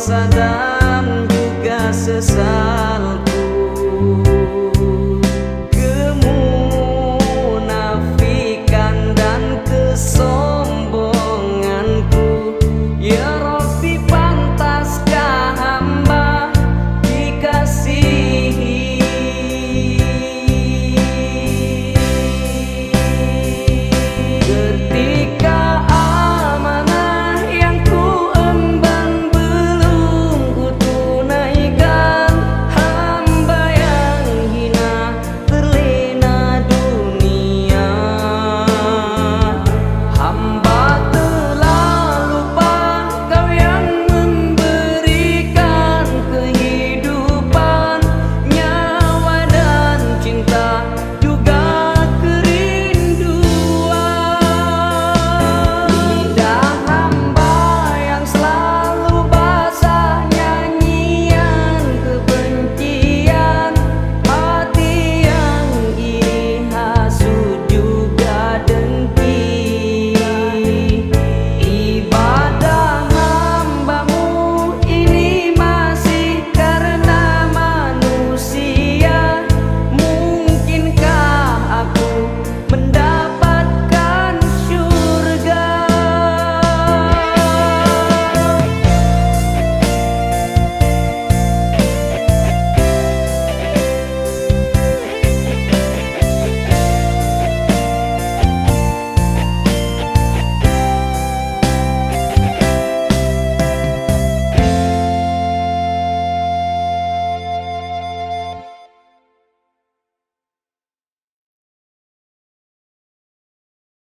sadam juga sesal.